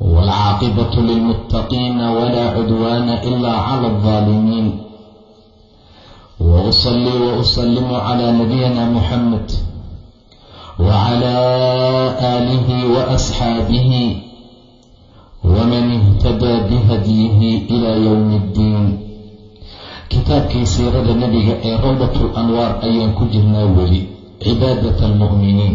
والعاقبة للمتقين ولا عدوان إلا على الظالمين وأصلي وأسلم على نبينا محمد وعلى آله وأصحابه ومن اهتدى بهديه إلى يوم الدين kitaabkii siirada nebiga ee rawdatu lanwaar ayaan ku jirnaa weli cibaadat almu'miniin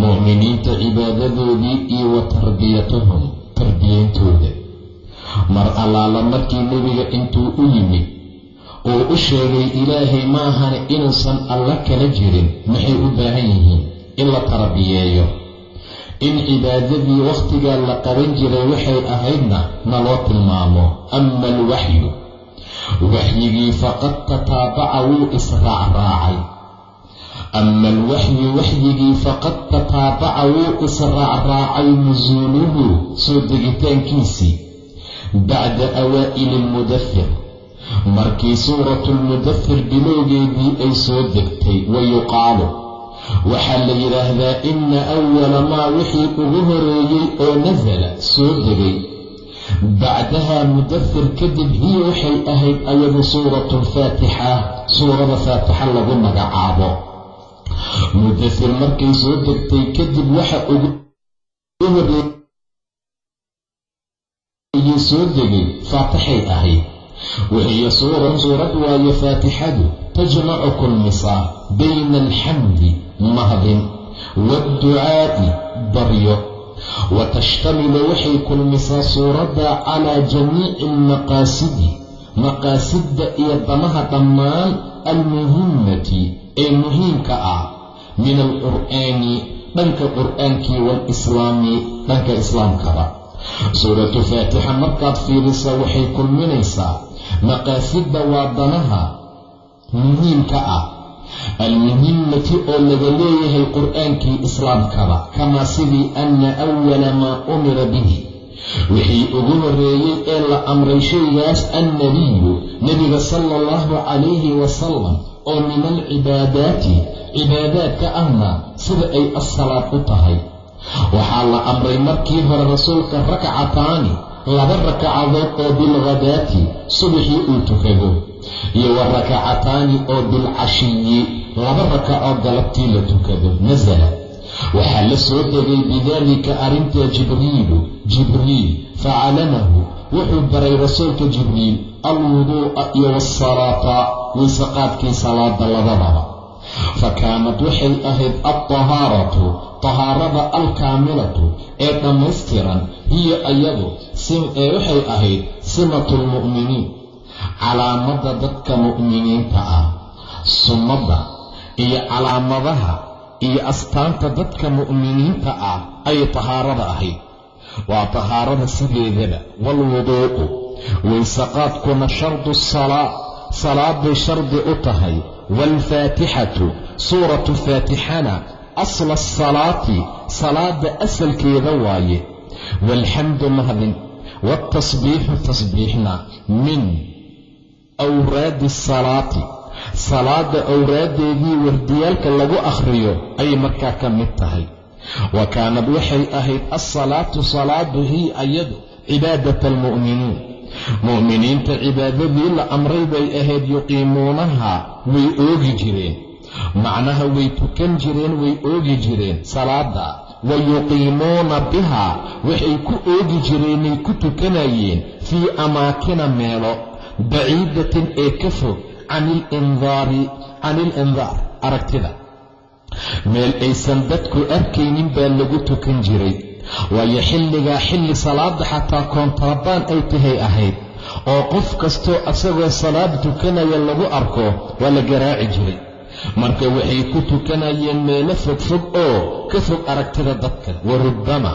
mu'miniinta cibaadadoodii iyo wa tarbiyatuhum tarbiyeyntooda mar allaala markii nebiga intuu u yimid uu u sheegay ilaahay maahane inuusan alla kala jirin maxay u baahan yihiin in la tarbiyeeyo? In cibaadadii wakhtigaa la qaban jiray waxay ahaydna naloo tilmaamo. Ama alwaxyu waxyigii faqad tataabaca wuu israacraacay ama alwaxyu waxyigii faqad tataabaca wuu israacraacay nusuuluhu soo degitaankiisii bacda awaa'ili almudafir markii suuratu lmudafir bilowgeedii ay soo degtay wa yuqaalu waxaa la yidhaahdaa ina awala maa wixii ugu horeeyey oo nasala soo degay bacdaha mudafir kadib hiya waxay ahayd ayadu suuratu lfaatixa suurada faatixa lagu magacaabo mudafir markay soo degtay kadib waxa ugu horeeyey soo degay faatixay ahayd wahiya suuran suurad waayo faatixadu tajmacu kulmisaa bayna alxamdi mahdin waadducaa'i baryo. Wa tashtamilu waxay kulmisaa suuradda calaa jamiici almaqaasidi maqaasidda iyo damaha dhammaan almuhimmati ee muhiimka ah min alqur'aani dhanka qur'aankii waalislaami dhanka islaamkaba suuratu faatixa markaad fiirisa waxay kulminaysaa maqaasidda waa danaha muhiimka ah almuhimmati oo laga leeyahay qur'aankii islaamkaba kamaa sidii anna awala maa umira bihi. Wixii ugu horeeyey ee la amray shaygaas annabiyu nebiga sala allahu calayhi wasalam oo min alcibaadaati cibaadaadka ahna sida ay assalaad u tahay. Waxaa la amray markii hore rasuulka rakcataani laba rakacadood oo bilghadaati subaxii uu tukado iyo wa rakacataani oo bilcashiyi laba rakacoo galabtii la tukado nasala waxaa la soo degay bidaalika arrinta jibriilu jibriil facalamahu wuxuu baray rasuulka jibriil alwuduu'a iyo waasalaata waysaqaadkii salaada labadaba. Fa kaanad waxay ahayd altahaaratu tahaarada alkaamilatu ee dhammaystiran hiya ayadu ee waxay ahayd simatu lmu'miniin calaamadda dadka mu'miniinta ah sunnadda iyo calaamadaha iyo astaanta dadka mu'miniinta ah ayay tahaarada ahayd. Waa tahaarada sideedaba waalwuduu'u waysaqaadkuna shardu salaa salaaday shardi u tahay. Waalfaatixatu suuratu faatixana asla asalaati salaada asalkeeda waaye. Waalxamdu mahdin waaltasbiixu tasbiixna min awraadi asalaati salaada awraaddeedii wardiyaalka lagu akhriyo ayay markaa ka mid tahay. Wa kaanad waxay ahayd alsalaatu salaadu hiya ayadu cibaadat almu'miniin mu'miniinta cibaadadii la amray bay ahayd yuqiimuunaha way oogi jireen. Macnaha way tukan jireen way oogi jireen. Salaada wa yuqiimuuna bihaa waxay ku oogi jireenay ku tukanayeen fii amaakina meelo baciidatin ee ka fog can ilindaar aragtida. Meel aysan dadku arkaynin baa lagu tukan jiray waayo xilligaa xilli salaada xataa koontarabaan ay tahay ahayd oo qof kastoo asagoo salaad tukanaya lagu arko waa la garaaci jiray. Marka waxay ku tukanayeen meelo fogfog oo ka fog aragtida dadka wa rubbama.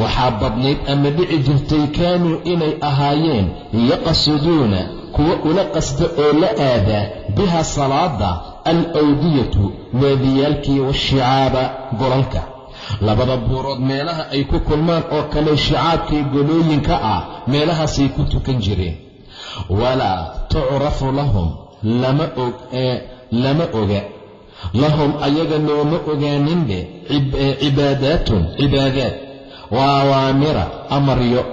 Waxaa badnayd ama dhici jirtay kaanuu inay ahaayeen yaqsuduuna kuwa ula qasda oo la aadaa biha salaada alawdiyatu waadiyaalkii washicaaba golalka labada buurood meelaha ay ku kulmaan oo kale shicaabkii golooyinka ah meelahaasay ku tukan jireen walaa tucrafu lahum lama oga lahum ayaga nooma ogaaninbe cibaadaatun cibaadaad. Wa awaamira amaryo.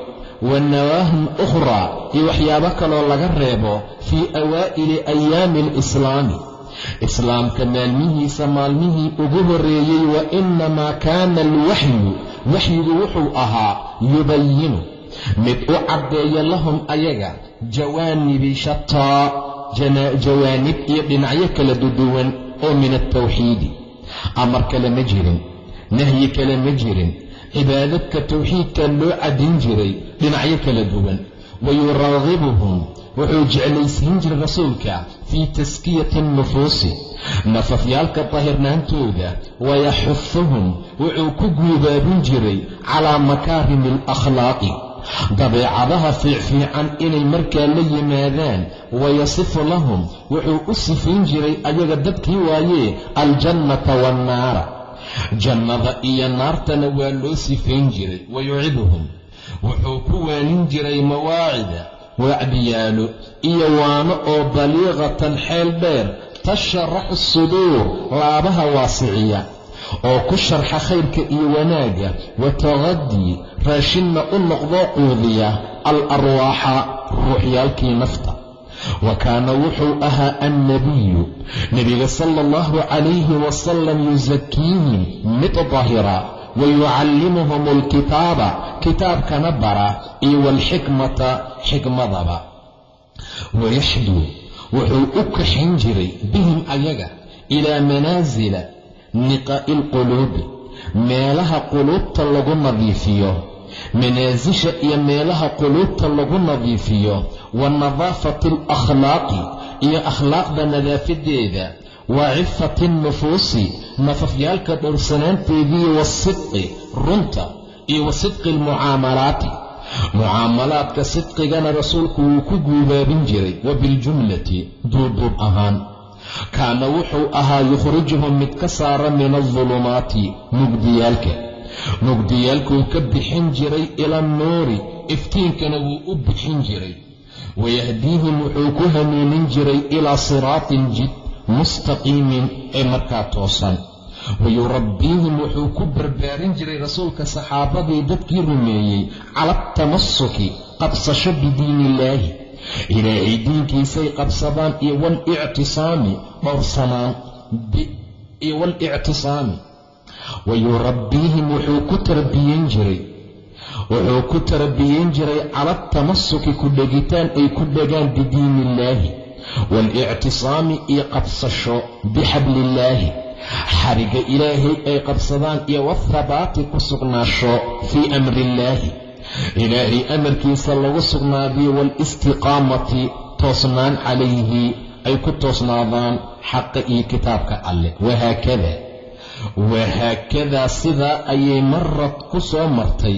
Wa nawaahun ukhraa iyo waxyaabo kaloo laga reebo fii awaa'ili ayaami alislaami islaamka maalmihiisa maalmihii ugu horreeyey wa innamaa kaana alwaxyu waxyigu wuxuu ahaa yubayinu. Mid u caddeeya lahum ayaga jawaanibi shataa jawaanib iyo dhinacyo kala duduwan oo min altawxiidi. Amar kale ma jirin nahyi kale ma jirin cibaadadka tawxiidka loo cadin jiray dhinacyo kala duwan. Wayuraagibuhum wuxuu jeclaysiin jiray rasuulka fii taskiyati annufuusi nafafyaalka tahirnaantooda wayaxufuhum wuxuu ku guubaabin jiray calaa makaarimi alakhlaaqi dabeecadaha fiicfiican inay markaa la yimaadaan wayasifu lahum wuxuu u sifayn jiray ayaga dadkii waayee aljannata waannaara jannada iyo naartana waa loo sifayn jiray wayuciduhum wuxuu ku waanin jiray mawaacida wacdiyaalo iyo waano oo baliiqatan xeel dheer tasharaxu suduur laabaha waasiciya oo ku sharxa khayrka iyo wanaagga wataqadii raashinna u noqdoo quudiya al arwaaxa ruuxyaalkii nafta. Wa kaana wuxuu ahaa annabiyu nebiga sala allahu calayhi wasalam yusakiihim mid dahira wayucallimuhum alkitaaba kitaabkana bara iyo waalxikmata xikmadaba. Wayaxduu wuxuu u kaxin jiray bihim ayaga ilaa manaasila niqaa'i alquluubi meelaha quluubta lagu nadiifiyo manaasisha iyo meelaha quluubta lagu nadiifiyo wa nadaafati alakhlaaqi iyo akhlaaqda nadaafadeeda wa cifati alnufuusi nafafyaalka dhowrsanaanteedii wasidqi runta iyo wa sidqi almucaamalaati. Mucaamalaadka sidqigana rasuulku wuu ku guubaabin jiray wa biljumlati duuduub ahaan. Kaana wuxuu ahaa yukhrijuhum mid ka saara min aldulumaati mugdiyaalka. Mugdiyaalkuu ka bixin jiray ila nuuri iftiinkana wuu u bixin jiray. Wayahdiihim wuxuu ku hanuunin jiray ilaa siraatin jid mustaqiimin ee markaa toosan wayurabbiihim wuxuu ku barbaarin jiray rasuulka saxaabadii dadkii rumeeyey cala altamasuki qabsasho bidiin illaahi ilaahay diinkiisay qabsadaan iyo walictisaami dhowrsanaan iyo walictisaami wayurabbiihim wuxuu ku tarbiyen jiray wuxuu ku tarbiyen jiray cala altamasuki ku dhegitaan ay ku dhegaan bidiini illaahi waalictisaami iyo qabsasho bixabliillaahi xariga ilaahay ay qabsadaan iyo waathabaati ku sugnaasho fii amri illaahi ilaahay amarkiisa lagu sugnaadiyo waalistiqaamati toosnaan calayhi ay ku toosnaadaan xaqa iyo kitaabka alleh wahaakada wahaakadaa sidaa ayay marad ku soo martay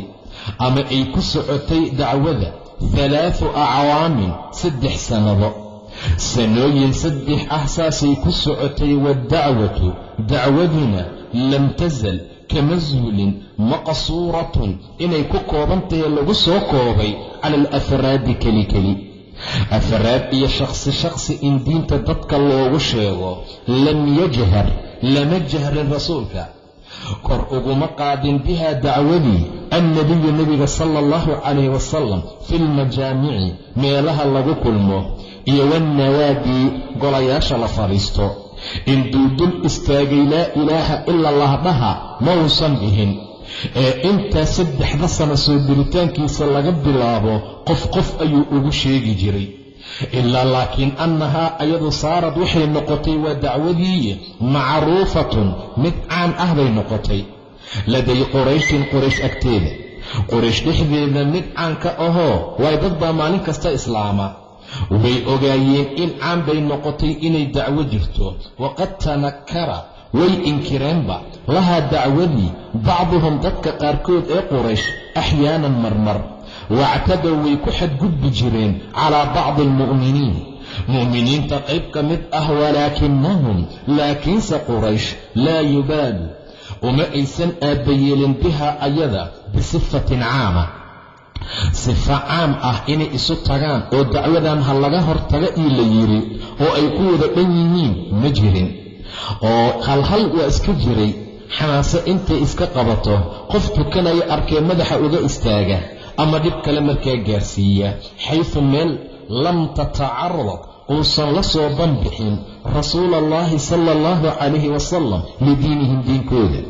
ama ay ku socotay dacwada. Halaathu acwaamin saddex sannado sanooyin saddex ah saasay ku socotay waddacwatu dacwaduna lam tasal kama zuulin maqsuuratun. Inay ku kooban tahay lagu soo koobay cala alafraadi keli keli. Afraad iyo shakhsi shakhsi in diinta dadka loogu sheego lam yajhar lama jahrin rasuulka. Kor uguma qaadin biha dacwadii annabiyu nebiga sala allahu calayh wasalam fi lmajaamici meelaha lagu kulmo iyo wannawaadii golayaasha la fadhiisto. Intuu dul istaagay laa ilaaha ila allah dhaha ma uusan dhihin. Ee intaa saddexda sano soo diritaankiisa laga bilaabo qof qof ayuu ugu sheegi jiray. Ilaa laakiin annahaa ayadu saarad waxay noqotay waa dacwadii macruufatun mid caan ah bay noqotay. Laday qurayshin quraysh agteeda quraysh dhexdeeda mid caan ka ahoo waay dad baa maalin kasta islaama way ogaayeen in caan bay noqotay inay dacwo jirto. Waqad tanakara way inkireenba. Lahaa dacwadii bacduhum dadka qaarkood ee quraysh axyaanan marmar. Wactadow way ku xadgudbi jireen calaa bacdi almu'miniin. Mu'miniinta qayb ka mid ah walaakinahum laakiinse quraysh laa yubaalu uma aysan aabbayeelin bihaa ayada bisifatin caama sifo caam ah inay isu tagaan oo dacwadan ha laga hortaga ii la yidhi oo ay ku wada dhan yihiin ma jirin. Oo halhal waa iska jiray xamaase intay iska qabato qof tukanaya arkee madaxa uga istaaga ama dhib kale markaa gaarsiiya. Xaysu meel lam tatacarad uusan la soo banbixin rasuula allaahi sala allahu calayhi wasalam lidiinihim diinkooda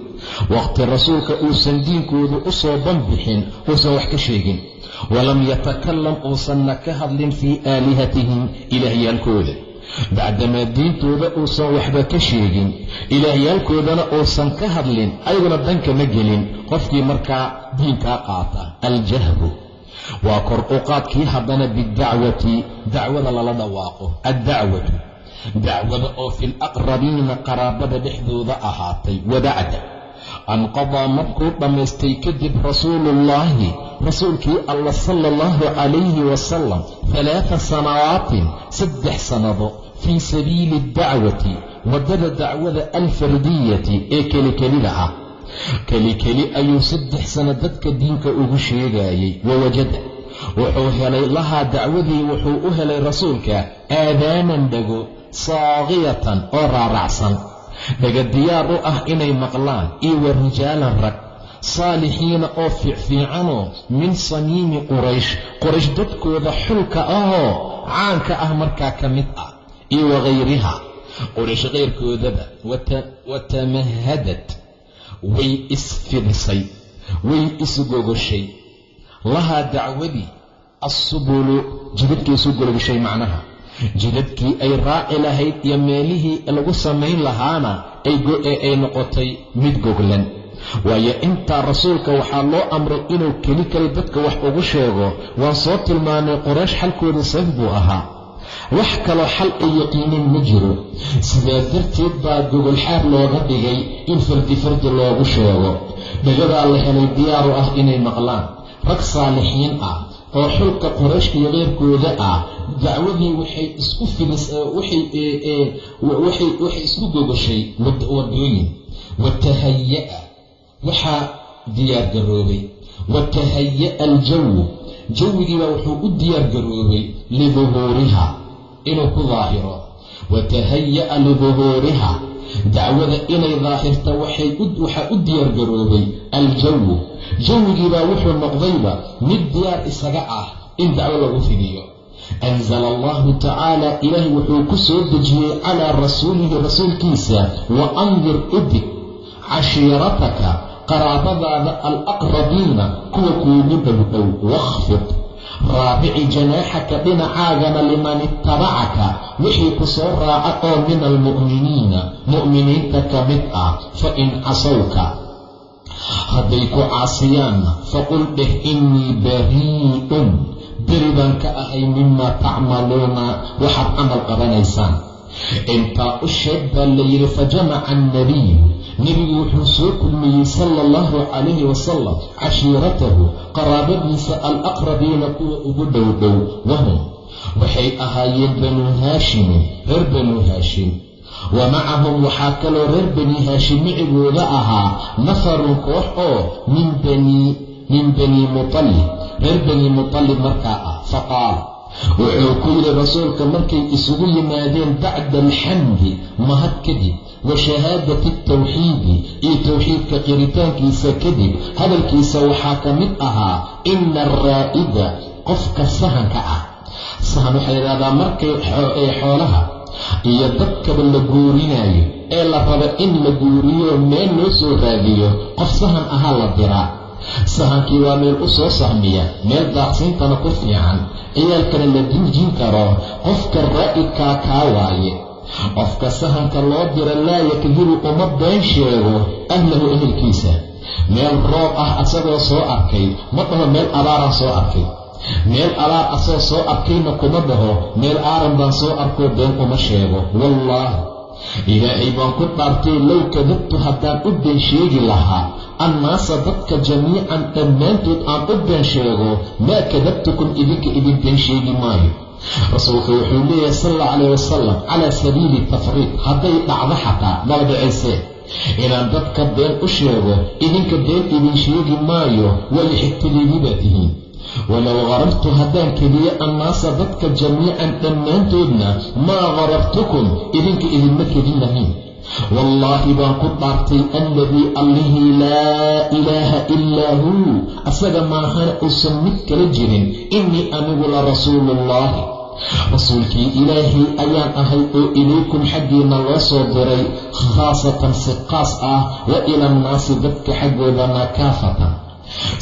waqti rasuulka uusan diinkooda u soo banbixin uusan wax ka sheegin. Walam yatakalam uusanna ka hadlin fii aalihatihim ilaahyaalkooda bacdamaa diintooda uusan waxba ka sheegin ilaahyaalkoodana uusan ka hadlin ayaguna dankama gelin. Qofkii markaa diinkaa qaata aljahru. Waa kor u qaadkii haddana bidacwati dacwada lala dhawaaqo addacwatu. Dacwada oo fi laqrabiina qaraabada dhexdooda ahaatay wabacda an qadaa markuu dhammaystay kadib rasuuluullaahi rasuulkii alla sala allahu calayhi wasalam halaata sanawaatin saddex sannado fii sabiili addacwati waddada dacwada alfardiyati ee kelikelida ah. Kelikeli ayuu saddex sano dadka diinka ugu sheegayey wawajada wuxuu helay lahaa dacwadii wuxuu u helay rasuulka aadaanan dhago saaqiyatan oo raaracsan dhaga diyaar u ah inay maqlaan iyo wa rijaalan rag saalixiina oo fiicfiicanoo min samiimi quraysh. Quraysh dadkooda xulka ahoo caanka ah markaa ka mid ah iyo wakhayriha quraysh kayrkoodaba watamahadad way isfidisay way isgogoshay lahaa dacwadii assubulu jidadkii isu gologashay macnaha jidadkii ay raaci lahayd iyo meelihii lagu samayn lahaana ay noqotay mid goglan. Waayo intaa rasuulka waxaa loo amray inuu keli dadka wax ugu sheego waan soo tilmaanay qoraysh xalkooda sabab buu ahaa. Wax kaloo xal ay yaqiineen ma jiro. Sidaa darteed baa gogolxaar looga dhigay in fardi fardi loogu sheego. Dhagadaa la helay diyaaru ah inay maqlaan. Rag saalixiin ah oo xulka qorayshka iyo keyrkooda ah dacwadii waxay isku waxay isku gogoshay wadooyin watahaya-a waxaa diyaargaroobay watahaya-a aljawu jawigiibaa wuxuu u diyaargaroobay liduhuuriha inuu ku daahiro. Watahaya-a liduhuuriha dacwada inay daahirta waxaa u diyaargaroobay aljawu jawigiibaa wuxuu noqdayba mid diyaar isaga ah in dacwo lagu fidiyo. Anzala allahu tacaala ilaahay wuxuu ku soo dejiyey calaa rasuulihi rasuulkiisa wa andir udig cashiirataka qaraabadaada alaqrabiina kuwa kuugu dhowdhow wakhfid raabici janaaxaka dhinacaagana liman ittabacaka. Wixii ku soo raaca oo min almu'miniina. Mu'miniinta ka mid ah fa in casawka. Hadday ku caasiyaanna faqul dheh innii barii'un beri baan ka ahay mimaa tacmaluuna. Waxaad camal qabanaysaan intaa u sheeg baa la yidhi fajamaca annabiyu nebigu wuxuu soo kulmiyey sala allahu calayhi wasalam cashiiratahu qaraabadiisa alaqrabiina kuwa ugu dhowdhow wahum. Waxay ahaayeen banuu haashimin reer banuu haashim. Wa macahum waxaa kaloo reer bani haashim micigooda ahaa nafarun koox oo min banii mutalib reer bani mutalib markaa ah faqaal wuxuu ku yidhi rasuulka markay isugu yimaadeen bacda alxamdi mahad kadib. Wa shahaadati altawxiidi iyo towxiidka qiritaankiisa kadib. Hadalkiisa waxaa ka mid ahaa ina alraa'ida qofka sahanka ah. Sahan waxay yidhahdaa markay xoolaha iyo dadkaba la guurinaayo ee la rabo in la guuriyo meel loo soo raadiyo qof sahan ahaa la diraa sahankii waa meel u soo sahmiya meel daaqsiintana ku fiican. Ciyaalkana la dinjin karo qofka raa'idkaa kaa waaye. Qofka sahanka loo dira laa yakdiru uma been sheego ahlahu ehelkiisa. Meel roob ah asagoo soo arkay ma dhaho meel abaaraan soo arkay. Meel alaar asoo soo arkayna kuma dhaho meel aaran baan soo arkoo been uma sheego wallaahi ilaahay baan ku dhaartay low kadabtu haddaan u been sheegi lahaa annaasa dadka jamiican dhammaantood aan u been sheego maa kadabtukum idinka idin been sheegi maayo. Rasuulka wuxuu leeyahay sal alla calayh wasalam calaa sabiili tafriid hadday dhacdo xataa mala dhacaysee inaan dadka been u sheego idinka been idin sheegi maayo wali xigtadaydi baa tihiin walow qarartu haddaan keliyo annaasa dadka jamiican dhammaantoodna maa qarartukum idinka idinma kedin lahayn wallaahi baan ku dhaartay alladii allihii laa ilaaha ilaa huu asaga maahana uusan mid kala jirin innii anigu la rasuuluullaahi rasuulkii ilaahay ayaan ahay oo ilaykum xaggiina loo soo diray khaasatan si qaas ah wa ila annaasi dadka xaggoodana kaafatan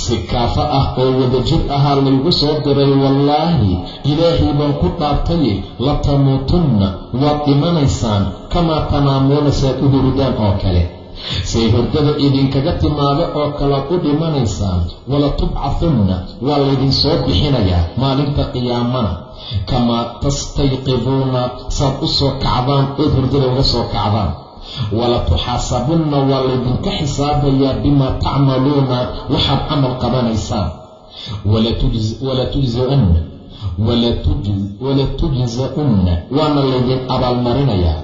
si kaafa ah oo wadajir ahaa laygu soo diray wallaahi ilaahay baan ku dhaartaye latamuutunna waad dhimanaysaan kamaa tanaamuuna saad u hurdaan oo kale. Say hurdada idinkaga timaado oo kalaad u dhimanaysaan wala tubcathunna waa laydinsoo bixinayaa maalinta qiyaamana. Kamaa tastayqiduuna saad u soo kacdaan ood hurdada uga soo kacdaan wala tuxaasabunna waa laydinka xisaabayaa bimaa tacmaluuna waxaad camal qabanaysaan wala tujzaunna wala tujza-unna waana laydin abaalmarinayaa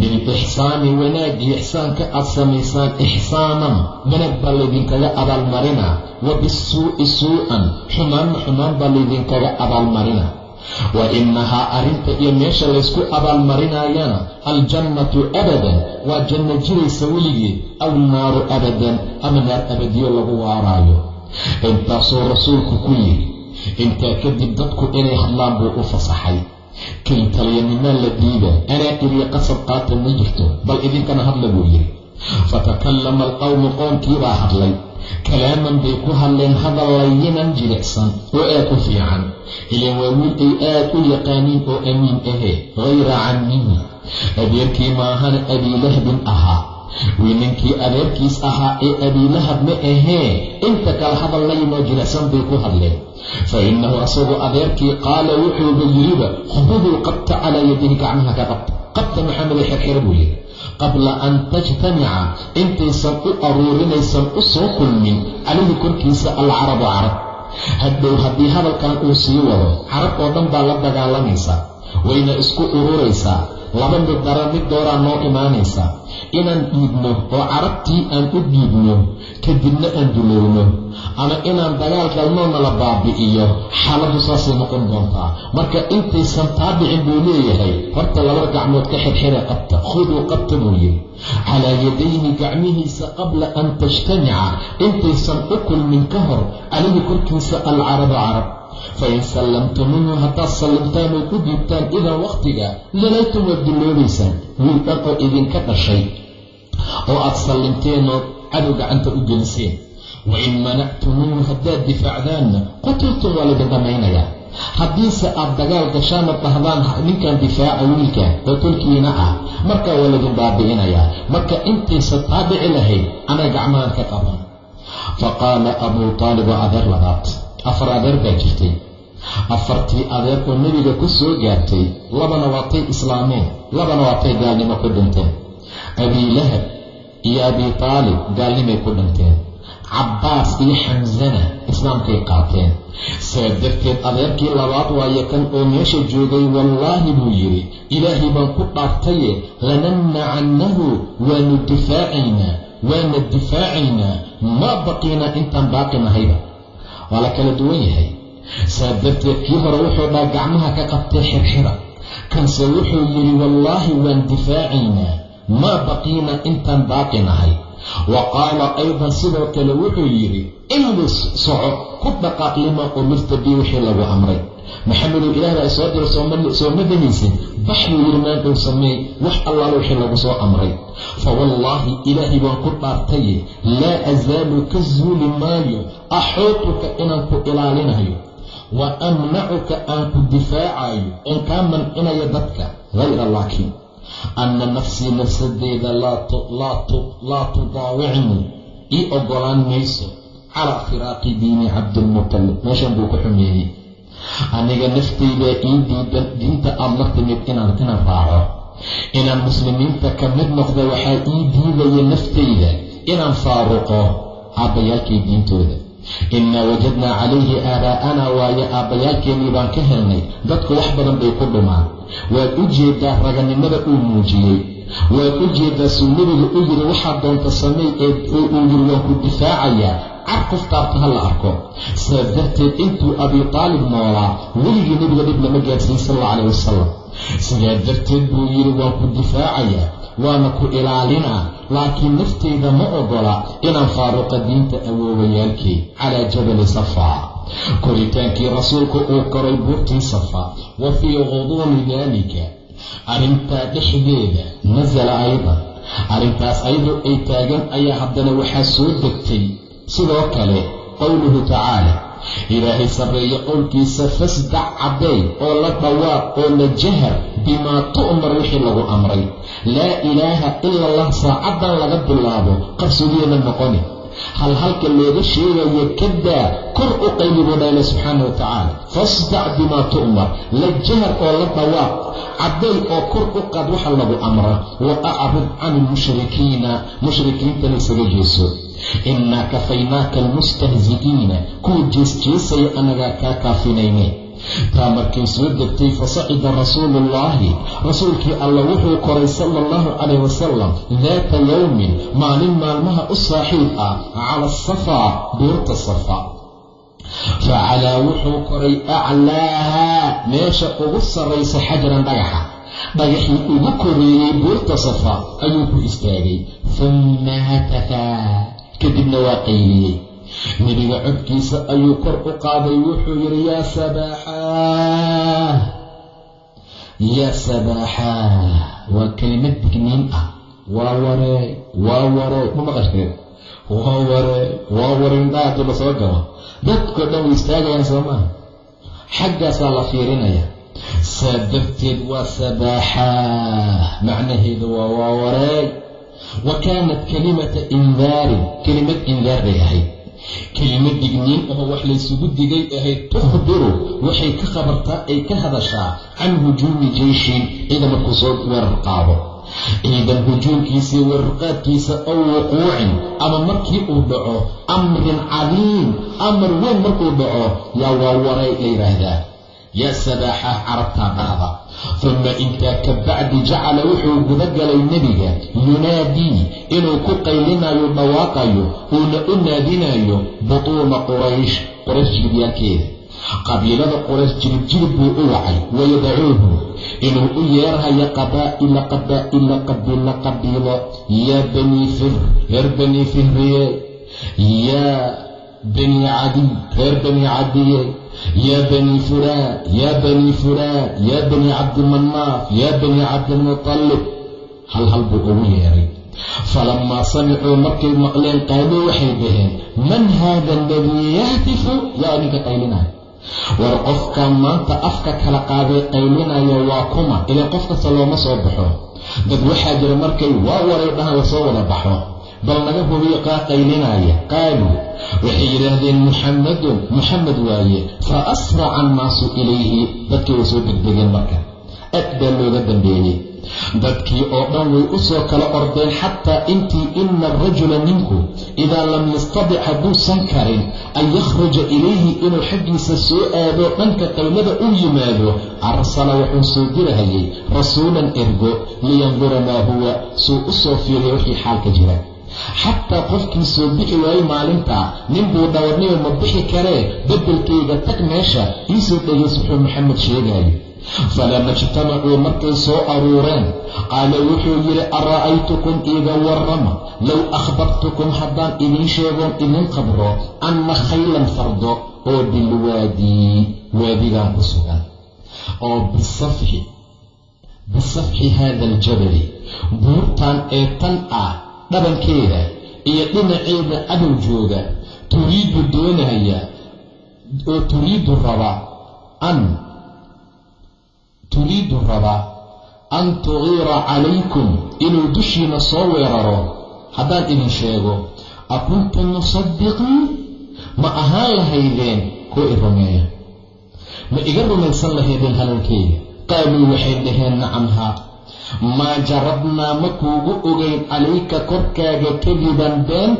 bilixsaani wanaagii ixsaanka aad samaysaan ixsaanan wanaag baa laydinkaga abaalmarinaa wa bisuu'i suu'an xumaanna xumaan baa laydinkaga abaalmarinaa wa innahaa arrinta iyo meesha laysku abaalmarinaayana aljannatu abadan waa janno jiraysa weligeed aw naaru abadan ama naar abadiyo lagu waaraayo. Intaasuu rasuulku ku yidhi intaa kadib dadku inay hadlaan buu u fasaxay. Kiltaliyanimaa la diida anaa iriya qasab qaata ma jirto bal idinkana hadla buu yidhi fatakallama alqowmu qoomkiibaa hadlay kalaaman bay ku hadleen hadal layinan jilicsan oo aad u fiican. Ilaan waa wiil ay aad u yaqaaniin oo amiin ahee hayra cammihi adeerkii maahana abiilahabin ahaa. Wiininkii adeerkiis ahaa ee abiilahab ma ahee inta kale hadal layinoo jilicsan bay ku hadleen. Fa innahu asagoo adeerkii qaala wuxuuba yidhiba khuduu qabta calaa yadihi gacmaha ka qabta. Qabta maxameda xirxira buu yidhi qabla an tajtamica intaysan u aruurinaysan u soo kulmin calayhi korkiisa alcarabu carab. Hadhow haddii hadalkan uu sii wado carab oo dhan baa la dagaalamaysaa wayna isku ururaysaa laba mid dara mid dooraa noo imaanaysaa inaan dhiibno oo carabtii aan u dhiibno kadibna aan dulowno ama inaan dagaal galnoona la baabi'iyo. Xaaladdu saasay noqon doontaa. Marka intaysan taabicin buu leeyahay horta laba gacmood ka xirxira qabta khuduu qabta buu yidhi. Calaa yadayhi gacmihiisa qabla an tajtamica intaysan u kulmin ka hor calayhi korkiisa alcarabu carab fain sallamtumuuhu haddaad sallimtaan oo ku dhiibtaan idan wakhtiga lalaytum waad duloobaysaan wiil dhan oo idinka dhashay oo aad sallimteenoo cadow gacanta u geliseen. Wain manactumuuhu haddaad difaacdaanna qutiltum waa laydin dhammaynayaa haddiise aad dagaal gashaana dhahdaan ninkan difaaca wiilkan oo tolkiina ah markaa waa laydin baabi'inayaa marka intaysa taabici lahayd anaa gacmahan ka qaban. Fa qaala abuu taalib waa adeer labaad. Afar adeer baa jirtay afartii adeer oo nebiga ku soo gaartay labana waatay islaameen labana waatay gaalnimo ku dhinteen. Abiilahab iyo abii taalib gaalnimay ku dhinteen. Cabbaas iyo xamsana islaamkay qaateen. Saa darteed adeerkii labaad waayo kan oo meesha joogay wallaahi buu yidhi ilaahay baan ku dhaartaye lanamnacannahu waanu difaacaynaa waana difaacaynaa maa baqiinaa intaan baaqi nahayba. Waa la kala duwan yahay saa darteed kii hore wuxuu dhaa gacmaha ka qabtay xirxira. Kanse wuxuu yidhi wallaahi waan difaacaynaa maa baqiina intaan baaqi nahay. Wa qaala aydan sidoo kale wuxuu yidhi imlis soco ku dhaqaaq lima umirta bii wixii lagu amray. Maxamedow ilaah baa soo diro sooma dahaysin bax buu yidhi maantow sameey wax allaala wixii lagu soo amray. Fa wallaahi ilaahay baan ku dhaartaye laa asaalu ka zuuli maayo axuutuka inaan ku ilaalinayo wa amnacuka aan ku difaacayo in kaa mancinayo dadka hayra laakiin anna nafsii nafsadeyda laa tudaawicnii ii ogolaan mayso calaa firaaqi diini cabdilmutalib meeshan buu ku xumeeyey aniga naftayda ii diidan diinta aad la timid inaan raaco. Inaan muslimiinta ka mid noqda waxaa ii diidaya naftayda inaan faaruqo aabbayaalkay diintooda innaa wajadnaa calayhi aabaa'anaa waayo aabbayaalkeennii baan ka helnay. Dadku wax badan bay ku dhumaan. Waad u jeedaa raganimada uu muujiyey. Waad u jeedaa suu nebiga u yiri waxaad doonta samey ee uu yiri waan ku difaacayaa car qof taabta ha la arko. Sidaas darteed intuu abii taalib noolaa weligii nebiga dhib lama gaadsiin sal alla calayh wasalam sidaa darteed buu yidhi waan ku difaacayaa waana ku ilaalinaa laakiin nafteyda ma ogola inaan faaruqa diinta awoowayaalkay calaa jabali safaa koritaankii rasuulku uu koray buurtii safa wa fii quduumi daalika. Arrintaa dhexdeeda nasala aydan arrintaas ayadoo ay taagan ayaa haddana waxaa soo degtay. Sidoo kale qowluhu tacaala ilaahay sarreeye qowlkiisa fasdac cadday oo la dhawaaq oo la jahar bimaa tu'mar wixii lagu amray. Laa ilaaha ila allah saacaddan laga bilaabo qabsudiyeena noqoni. Hal halka looga sheegayo kadaa kor u qayli buu subxaana wa tacaala fasdac bimaa tu'mar la jahar oo la dhawaaq cadday oo kor u qaad waxa lagu amra. Wa acrid can ilmushrikiina mushrikiintana isaga jeeso innaa kafaynaaka almustahzi'iina kuwa jeesjeesaya annagaa kaa kaafinayne taa markay soo degtay fasacida rasuuluullaahi rasuulkii alla wuxuu koray sala allahu calayh wasalam daata yowmin maalin maalmaha u saaxiib ah cala asafaa buurta safa facalaa wuxuu koray aclaahaa meesha ugu sarraysa xajaran dhagaxa dhagaxii ugu koreeyey buurta safa ayuu ku istaagay humma hatafaa kadibna waa qayliyey nebiga codkiisa ayuu kor u qaaday wuxuu yidhi yaa sabaaxaa yaa sabaaxaa waa kelimad digniin ah. Waa waree waa waree ma maqasheen waa waree waa waree indhaha haddii la soo galo. Dadkao dhan way istaagayaan soo xaggaasaa la fiirinaya. Saa darteed waa sabaaxaa macnaheedu waa waa waree wa kaanat kalimata indaarin kelimad indaar bay ahayd. Kelimad digniin oo wax laysugu digay ahayd tukhbiru waxay ka khabartaa ay ka hadashaa can hujuumi jeyshin ciidan markuu soo weerar qaado ciidan hujuumkiisii weerarqaadkiisa ow wuquucin ama markii uu dhaco amrin cadiim amar weyn markuu dhaco yaa waa waray la yidhaahdaa yaa sabaaxah carabtaa dhahda uma intaa ka bacdi jacala wuxuu gudagalay nebiga yunaadii inuu ku qaylinayo dhawaaqayo uuna u naadinayo butuuna quraysh quraysh jiribyaalkeeda qabiilada quraysh jiribjirib buu u wacay wayadacuuhu inuu u yeerhayo qabaa'ila qabaa'ila qabiilo qabiilo yaa banii fir reer banii fihriye yaa banii cadiy reer banii cadiye yaa banii fulaan yaa banii fulaan yaa banii cabdimanaaf yaa banii cabdilmutalib hal hal buu ugu yeeray falammaa samicuu markay maqleen qaaluu waxay dhaheen man haada aladii yahtifu yaa ninka qaylinaya war qofkan maanta afka kala qaaday qaylinaya waa kuma ilaan qof kasta looma soo baxo dad waxaa jira markay waa waray dhahan la soo wada baxo bal naga hubiyo qaa qaylinaya qaaluu waxay yidhaahdeen muxammadun muxamed waaye fa asraca annaasu ilayhi dadkii way soo degdegeen marka. Aad baa looga dambeeyey. Dadkii oo dhan way u soo kala ordeen xataa intii ina arajula ninku idaa lam yastadic hadduusan karin an yakhruja ilayhi inuu xaggiisa soo aado dhanka qaylada u yimaado arsala wuxuu soo dirahayay rasuulan ergo liyandura maa huwa suu u soo fiiriya wixii xaalka jira xataa qofkii soo bixi waayey maalintaa ninbuu dhawarniyo ma bixi karee beddelkayga tag meesha iisoo dhegays wuxuu maxamed sheegaayo falama ijtamacuu markay soo aruureen. Qaala wuxuu yidhi ara'aytukum iiga warrama low akhbartukum haddaan idiin sheegoon idin qabro anna khaylan fardo oo bilwaadii waadigan ku sugan. Oo bisafxi bisafxi haada aljabali buurtan ee tan ah dhabankeeda iyo dhinaceeda cadow jooga turiidu doonaya oo turiidu raba an turiidu rabaa an tugiira calaykum inuu dushiina soo weeraro. Haddaan idin sheego a kuntum musadiqiin ma ahaan lahaydeen kuwa i rumeeya? Ma iga rumaysan lahaydeen hadalkayga qaaluu waxay dhaheen nacam haa maa jarabnaa ma kuugu ogeyn calayka korkaaga kadiban been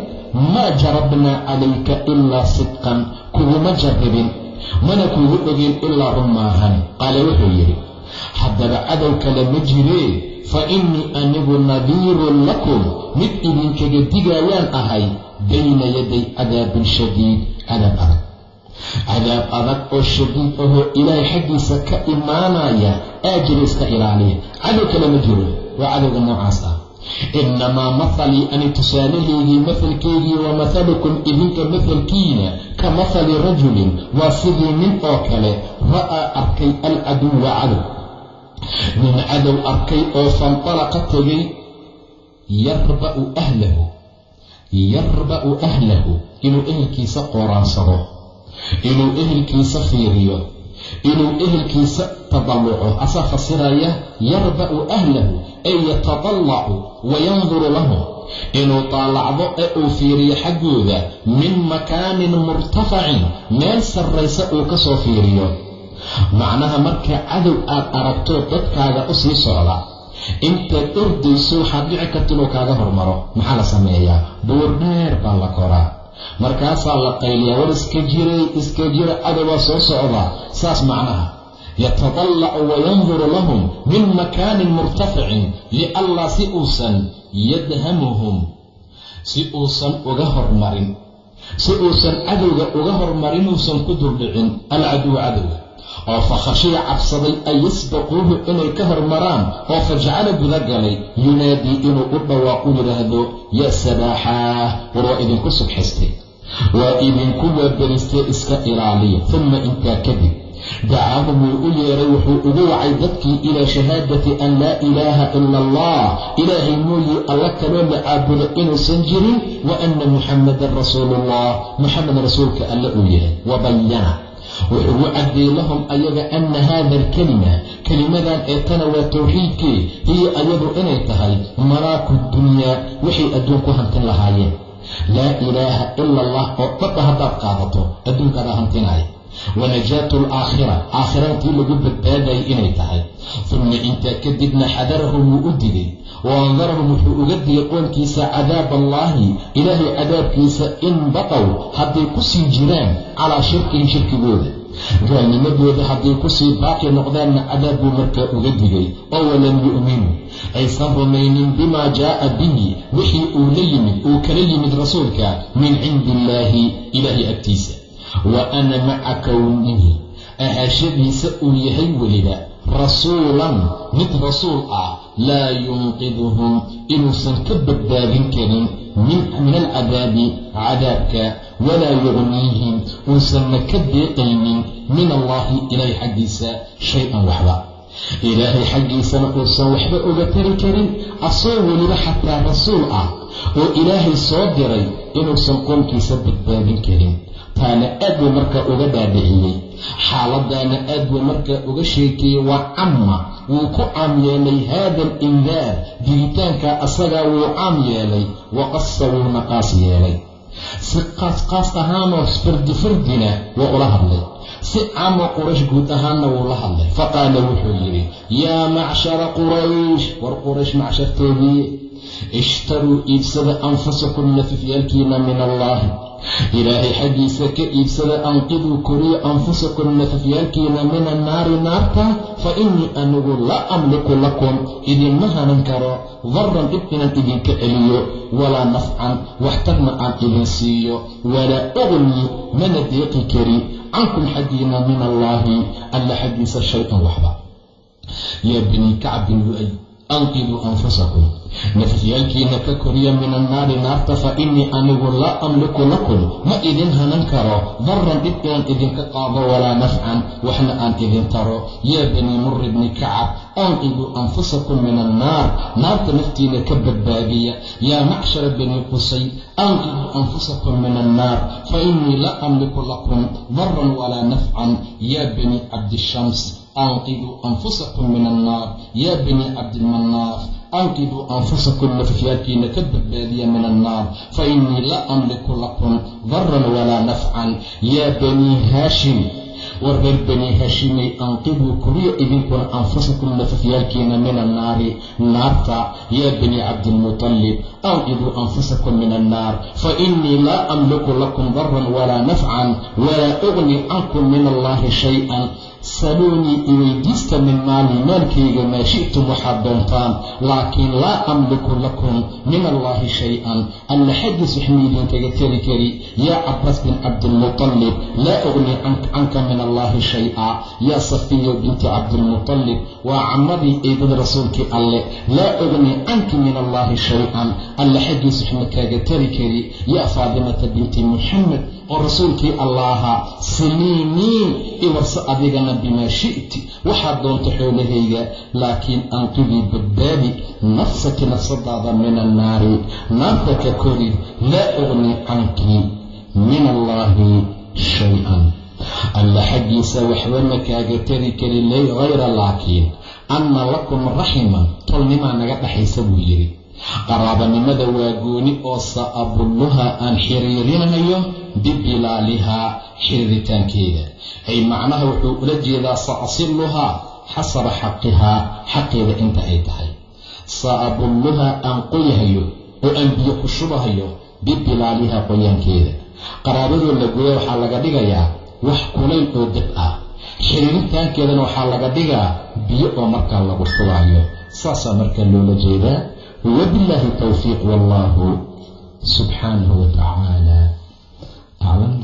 maa jarabnaa calayka ilaa sidqan kuguma jarribin mana kuugu ogeyn ilaa run maahan. Qaale wuxuu yidhi haddaba cadow kale ma jiree fa innii anigu nadiirun lakum mid idinkaga digaayaan ahay bayna yaday cadaabin shadiid cadaab adag cadaab adag oo shadiid ahoo ilaahay xaggiisa ka imaanaya aajira iska ilaaliya. Cadow kale ma jiro waa cadowga noocaas ah. Innamaa mathalii ani tusaalahaygii mahalkaygii wa mathalukum idinka mahalkiina ka mathali rajulin waa sidii nin oo kale ra'aa arkay alcaduwa cadow. Nin cadow arkay oo fanطalaqa tegay yarba'u ahlahu yarba'u ahlahu inuu ehelkiisa qooraansado inuu ehelkiisa fiiriyo inuu ehelkiisa tadalluco asaa fasiraya yarba'u ahlahu ay yatadallacu wayanduru lahum inuu taalacdo ee uu fiiriyo xaggooda min makaanin murtafacin meel sarraysa uu ka soo fiiriyo. Macnaha marka cadow aad aragto dadkaaga u sii socda intaad ordayso waxaad dhici karta inuu kaaga hormaro maxaa la sameeyaa? Buur dheer baa la koraa markaasaa la qayliyaa war iska jiray iska jira cadowaa soo socdaa saas macnaha. Yatadallacu wayanduru lahum min makaanin murtaficin liallaa si uusan yadhamuhum si uusan uga hormarin si uusan cadowga uga hormarin uusan ku duldhicin alcaduwa cadowga oo fa khashiya cabsaday an yasbaquuhu inay ka hormaraan oo fajacala gudagalay yunaadii inuu u dhawaaqu yidhaahdo yaa sabaaxaah war waa idinku subxistay. Waa idinku waaberistee iska ilaaliya uma intaa kadib dacaahum wuu u yeeray wuxuu ugu wacay dadkii ilaa shahaadati an laa ilaaha ila allah. Ilaahay mooyii alla kaloo la caabudo inuusan jirin wa anna muxamadan rasuuluullah muxamed rasuulka alle uu yahay wabayana wuxuu u caddeeyey lahum ayaga anna haada alkalima kelimadan ee tana waa towxiidkii hiyo ayadu inay tahay malaaku dunyaa waxay adduun ku hantin lahaayeen. Laa ilaaha ila allah oo dhabba haddaad qaadato adduunkaadaa wanajaatu alaakhira aakhiraantii lagu badbaadayay inay tahay. Uma intaa kadibna xadarahum wuu u digay wa andarahum wuxuu uga digay qoonkiisa cadaab allaahi ilaahay cadaabkiisa in baqow hadday ku sii jiraan calaa shirkihim shirkigooda. Gaalnimadooda hadday ku sii baaqi noqdaanna cadaab buu markaa uga digay. Oo walam yu'minuu aysan rumaynin bimaa jaa'a bihi. Wixii uu la yimid uu kala yimid rasuulka min cindi illaahi ilaahay agtiisa wa ana maca kownihi ahaashadiisa uu yahay weliba rasuulan mid rasuul ah laa yunqiduhum inuusan ka badbaadin karin min alcadaabi cadaabka walaa yugniihim uusanna ka deeqaynin min allaahi ilaahay xaggiisa shay-an waxba. Ilaahay xaggiisana uusan waxba uga tari karin asoo weliba xataa rasuul ah oo ilaahay soo diray inuusan qoomkiisa badbaadin karin taana aad buu markaa uga dhaadhiciyey xaaladaana aad buu markaa uga sheekeeyey waa camma wuu ku caam yeelay haada alindaar digitaanka asagaa wuu caam yeelay waqasa wuuna qaas yeelay. Si qaas qaas ahaanoo fardi fardina waa ula hadlay. Si caamoo quraysh guud ahaanna wuu la hadlay. Faqaala wuxuu yidhi yaa macshara quraysh war quraysh macshartoodii ishtaruu iibsada anfusakum nafifyaalkiina min allaahi ilaahay xaggiisa ka iibsada anqiduu koriyo anfusakum nafafyaalkiina min annaari naarta fa innii anigu laa amliku lakum idinma hanan karo daran dhib inaan idinka celiyo walaa nafcan waxtarna aan idin siiyo walaa ugnii mana deeqi kari cankum xaggiina min allaahi alla xaggiisa shay-an waxba yaa banii kacbin lu'ay anqiduu anfusakum nafafyaalkiina ka koriya min annaari naarta fa innii anigu laa amliku lakum ma idin hanan karo daran dhib inaan idinka qaado walaa nafcan waxna aan idin taro yaa banii muri bni kacab anqiduu anfusakum min annaar naarta naftiina ka badbaadiya yaa macshara banii qusay anqiduu anfusakum min annaar fa innii laa amliku lakum daran walaa nafcan yaa banii cabdishams anqiduu anfusakum min annaar yaa banii cabdilmanaaf anqiduu anfusakum nafafyaalkiina ka badbaadiya min annaar fa innii laa amliku lakum daran walaa nafcan yaa banii haashim war reer bani hashimay anqiduu kuriya idinkuna anfusakum nafafyaalkiina min annaari naarta yaa bani cabdiilmutalib anqiduu anfusakum min annaar fa innii laa amliku lakum daran walaa nafcan walaa ugni cankum min allahi shay-an saluunii iweydiista min maali maalkayga maa shi'tum waxaad doontaan laakiin laa amliku lakum min allahi shay-an. Alla xaggiis waxma idinkaga teri kari yaa cabaas bin cabdiilmutalib laa ugni canka min allahi shay-a yaa safiya binti cabdiilmutalib waa camadii eedada rasuulkii alle laa ugni canki min allahi shay-an. Alla xaggiis waxma kaaga teri kari yaa faadimata binti muxamed oo rasuulkii allaahaa saliiniin iwarse adigana bimaa shi'ti. Waxaad doonto xoolahayga laakiin anqidii badbaadi nafsaki nafsadaada min annaari. Naarta ka kori laa ugni canki min allaahi shay-an. Alla xaggiisa waxba ma kaaga tari kari hayra laakiin anna lakum raximan tolnimaa naga dhaxaysa buu yidhi qaraabanimada waa gooni oo sa'abulluha aan xiriirinayo bibilaalihaa xiriiritaankeeda. Ay macnaha wuxuu ula jeedaa sa'asiluhaa xasaba xaqihaa xaqeeda inta ay tahay. Sa'abulluhaa aan qoyahayo oo aan biyo ku shubahayo bibilaalihaa qoyaankeeda. Qaraabadoo la gooya waxaa laga dhigayaa wax kulayl oo dab ah. Xiriiritaankeedana waxaa laga dhigaa biyo oo markaa lagu shubaayo saasaa markaa loola jeedaa وبالله التوفيق والله سبحانه وتعالى أعلم